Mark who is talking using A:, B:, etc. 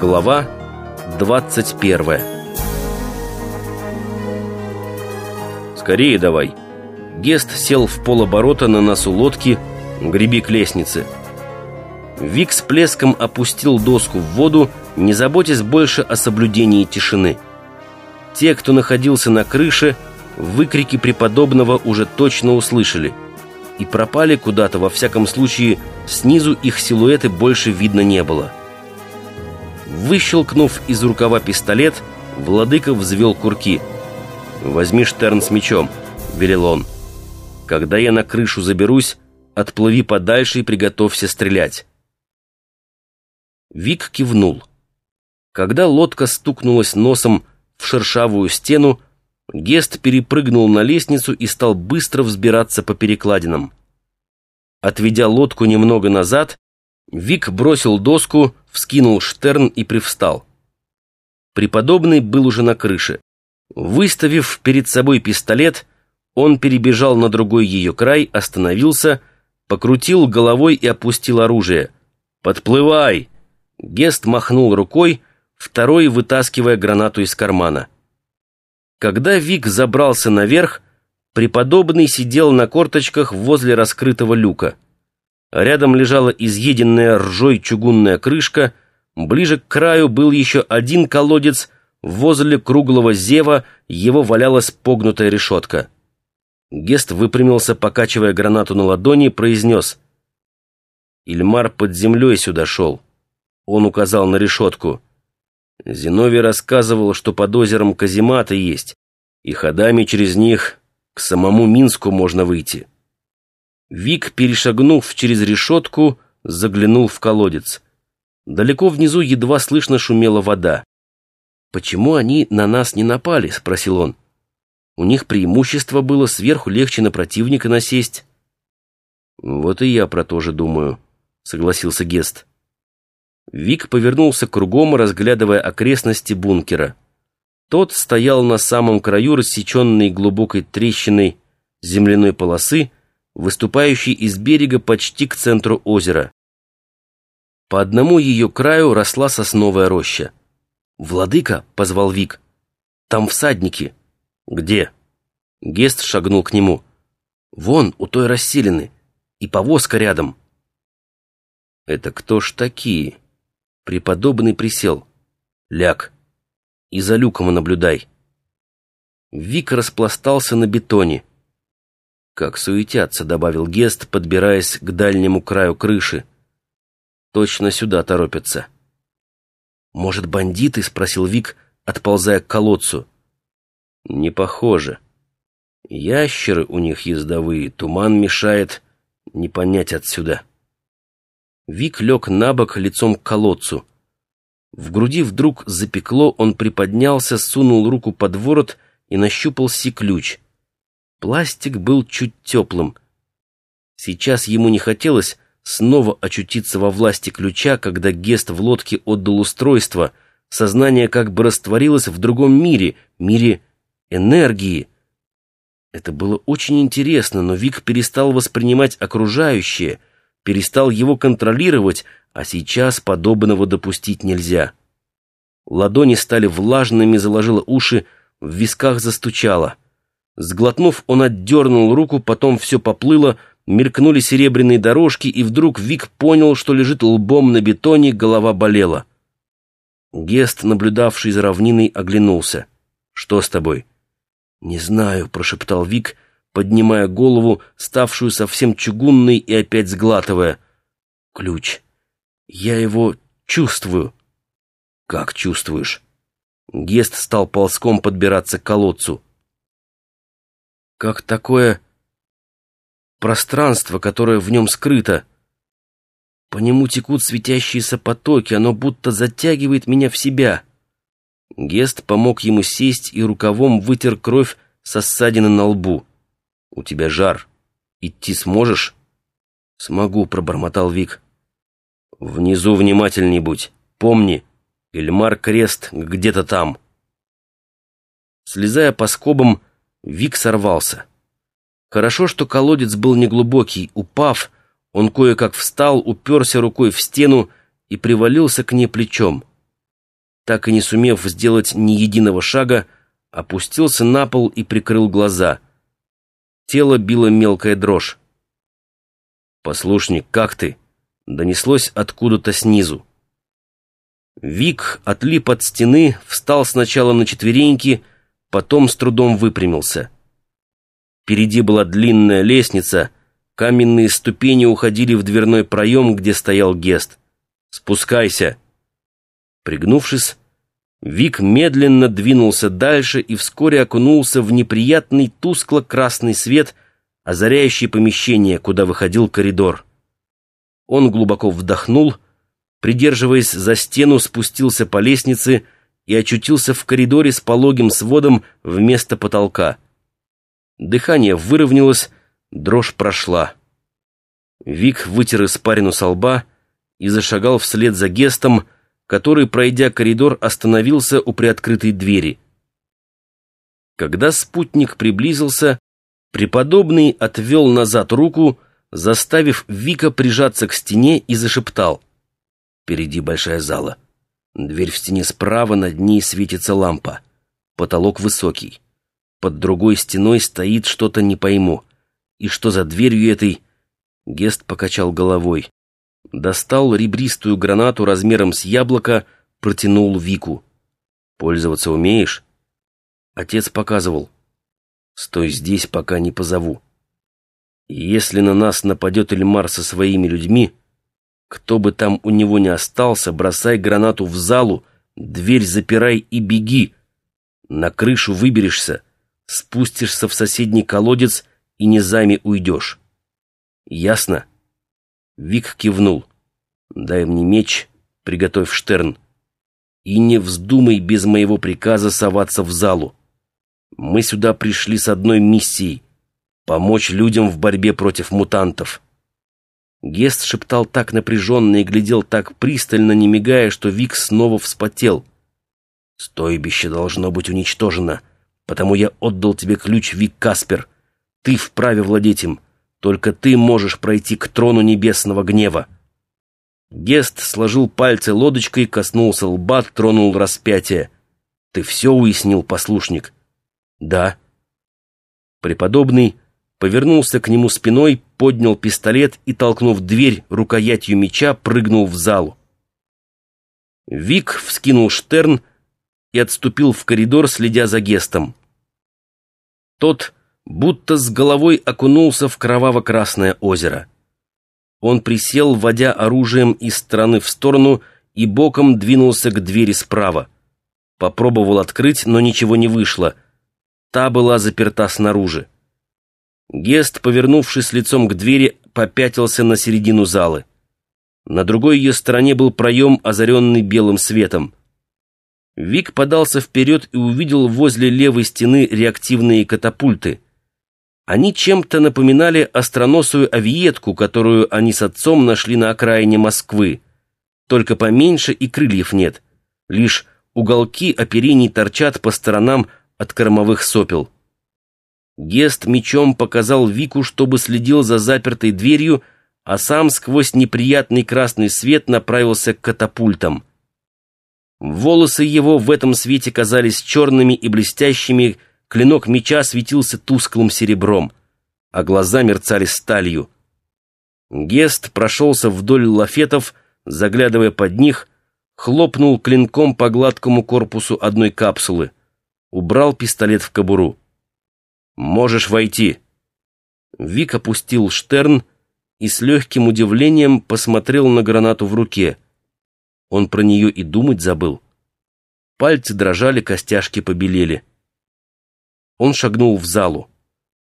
A: Глава 21 «Скорее давай!» Гест сел в полоборота на носу лодки, греби к лестнице. Вик с плеском опустил доску в воду, не заботясь больше о соблюдении тишины. Те, кто находился на крыше, выкрики преподобного уже точно услышали и пропали куда-то, во всяком случае, снизу их силуэты больше видно не было. Выщелкнув из рукава пистолет, владыка взвел курки. «Возьми Штерн с мечом», — велел он. «Когда я на крышу заберусь, отплыви подальше и приготовься стрелять». Вик кивнул. Когда лодка стукнулась носом в шершавую стену, Гест перепрыгнул на лестницу и стал быстро взбираться по перекладинам. Отведя лодку немного назад, Вик бросил доску, вскинул штерн и привстал. Преподобный был уже на крыше. Выставив перед собой пистолет, он перебежал на другой ее край, остановился, покрутил головой и опустил оружие. «Подплывай!» Гест махнул рукой, второй вытаскивая гранату из кармана. Когда Вик забрался наверх, преподобный сидел на корточках возле раскрытого люка. Рядом лежала изъеденная ржой чугунная крышка, ближе к краю был еще один колодец, возле круглого зева его валялась погнутая решетка. Гест выпрямился, покачивая гранату на ладони, произнес. «Ильмар под землей сюда шел». Он указал на решетку. Зиновий рассказывал, что под озером казематы есть, и ходами через них к самому Минску можно выйти. Вик, перешагнув через решетку, заглянул в колодец. Далеко внизу едва слышно шумела вода. «Почему они на нас не напали?» — спросил он. «У них преимущество было, сверху легче на противника насесть». «Вот и я про то же думаю», — согласился Гест. Вик повернулся кругом, разглядывая окрестности бункера. Тот стоял на самом краю рассеченной глубокой трещиной земляной полосы, выступающей из берега почти к центру озера. По одному ее краю росла сосновая роща. «Владыка!» — позвал Вик. «Там всадники». «Где?» Гест шагнул к нему. «Вон, у той расселены. И повозка рядом». «Это кто ж такие?» Преподобный присел. «Ляг. И за люком наблюдай». Вик распластался на бетоне. «Как суетятся», — добавил Гест, подбираясь к дальнему краю крыши. «Точно сюда торопятся». «Может, бандиты?» — спросил Вик, отползая к колодцу. «Не похоже. Ящеры у них ездовые, туман мешает, не понять отсюда». Вик лег на бок лицом к колодцу. В груди вдруг запекло, он приподнялся, сунул руку под ворот и нащупал си-ключ. Пластик был чуть теплым. Сейчас ему не хотелось снова очутиться во власти ключа, когда Гест в лодке отдал устройство. Сознание как бы растворилось в другом мире, мире энергии. Это было очень интересно, но Вик перестал воспринимать окружающее — перестал его контролировать, а сейчас подобного допустить нельзя. Ладони стали влажными, заложило уши, в висках застучало. Сглотнув, он отдернул руку, потом все поплыло, мелькнули серебряные дорожки, и вдруг Вик понял, что лежит лбом на бетоне, голова болела. Гест, наблюдавший за равниной, оглянулся. «Что с тобой?» «Не знаю», — прошептал Вик, — поднимая голову, ставшую совсем чугунной и опять сглатывая. «Ключ. Я его чувствую». «Как чувствуешь?» Гест стал ползком подбираться к колодцу. «Как такое пространство, которое в нем скрыто. По нему текут светящиеся потоки, оно будто затягивает меня в себя». Гест помог ему сесть и рукавом вытер кровь со ссадины на лбу. «У тебя жар. Идти сможешь?» «Смогу», — пробормотал Вик. «Внизу внимательней будь. Помни, Эльмар Крест где-то там». Слезая по скобам, Вик сорвался. Хорошо, что колодец был неглубокий. Упав, он кое-как встал, уперся рукой в стену и привалился к ней плечом. так и не сумев сделать ни единого шага, опустился на пол и прикрыл глаза. Тело било мелкая дрожь. «Послушник, как ты?» — донеслось откуда-то снизу. Вик отлип от стены, встал сначала на четвереньки, потом с трудом выпрямился. Впереди была длинная лестница, каменные ступени уходили в дверной проем, где стоял Гест. «Спускайся!» Пригнувшись, Вик медленно двинулся дальше и вскоре окунулся в неприятный тускло-красный свет, озаряющий помещение, куда выходил коридор. Он глубоко вдохнул, придерживаясь за стену, спустился по лестнице и очутился в коридоре с пологим сводом вместо потолка. Дыхание выровнялось, дрожь прошла. Вик вытер испарину со лба и зашагал вслед за Гестом, который, пройдя коридор, остановился у приоткрытой двери. Когда спутник приблизился, преподобный отвел назад руку, заставив Вика прижаться к стене и зашептал. Впереди большая зала. Дверь в стене справа, над ней светится лампа. Потолок высокий. Под другой стеной стоит что-то не пойму. И что за дверью этой? Гест покачал головой. Достал ребристую гранату размером с яблоко, протянул Вику. «Пользоваться умеешь?» Отец показывал. «Стой здесь, пока не позову. Если на нас нападет Эльмар со своими людьми, кто бы там у него ни остался, бросай гранату в залу, дверь запирай и беги. На крышу выберешься, спустишься в соседний колодец и низами уйдешь. Ясно?» Вик кивнул. «Дай мне меч, приготовь Штерн. И не вздумай без моего приказа соваться в залу. Мы сюда пришли с одной миссией — помочь людям в борьбе против мутантов». Гест шептал так напряженно и глядел так пристально, не мигая, что Вик снова вспотел. «Стойбище должно быть уничтожено, потому я отдал тебе ключ, Вик Каспер. Ты вправе владеть им. Только ты можешь пройти к трону небесного гнева». Гест сложил пальцы лодочкой, коснулся лба, тронул распятие. «Ты все уяснил, послушник?» «Да». Преподобный повернулся к нему спиной, поднял пистолет и, толкнув дверь рукоятью меча, прыгнул в залу. Вик вскинул Штерн и отступил в коридор, следя за Гестом. Тот будто с головой окунулся в кроваво-красное озеро. Он присел, водя оружием из стороны в сторону, и боком двинулся к двери справа. Попробовал открыть, но ничего не вышло. Та была заперта снаружи. Гест, повернувшись лицом к двери, попятился на середину залы. На другой ее стороне был проем, озаренный белым светом. Вик подался вперед и увидел возле левой стены реактивные катапульты. Они чем-то напоминали остроносую авиетку, которую они с отцом нашли на окраине Москвы. Только поменьше и крыльев нет. Лишь уголки оперений торчат по сторонам от кормовых сопел. Гест мечом показал Вику, чтобы следил за запертой дверью, а сам сквозь неприятный красный свет направился к катапультам. Волосы его в этом свете казались черными и блестящими, клинок меча светился тусклым серебром, а глаза мерцали сталью. Гест прошелся вдоль лафетов, заглядывая под них, хлопнул клинком по гладкому корпусу одной капсулы, убрал пистолет в кобуру. «Можешь войти». Вик опустил Штерн и с легким удивлением посмотрел на гранату в руке. Он про нее и думать забыл. Пальцы дрожали, костяшки побелели. Он шагнул в залу.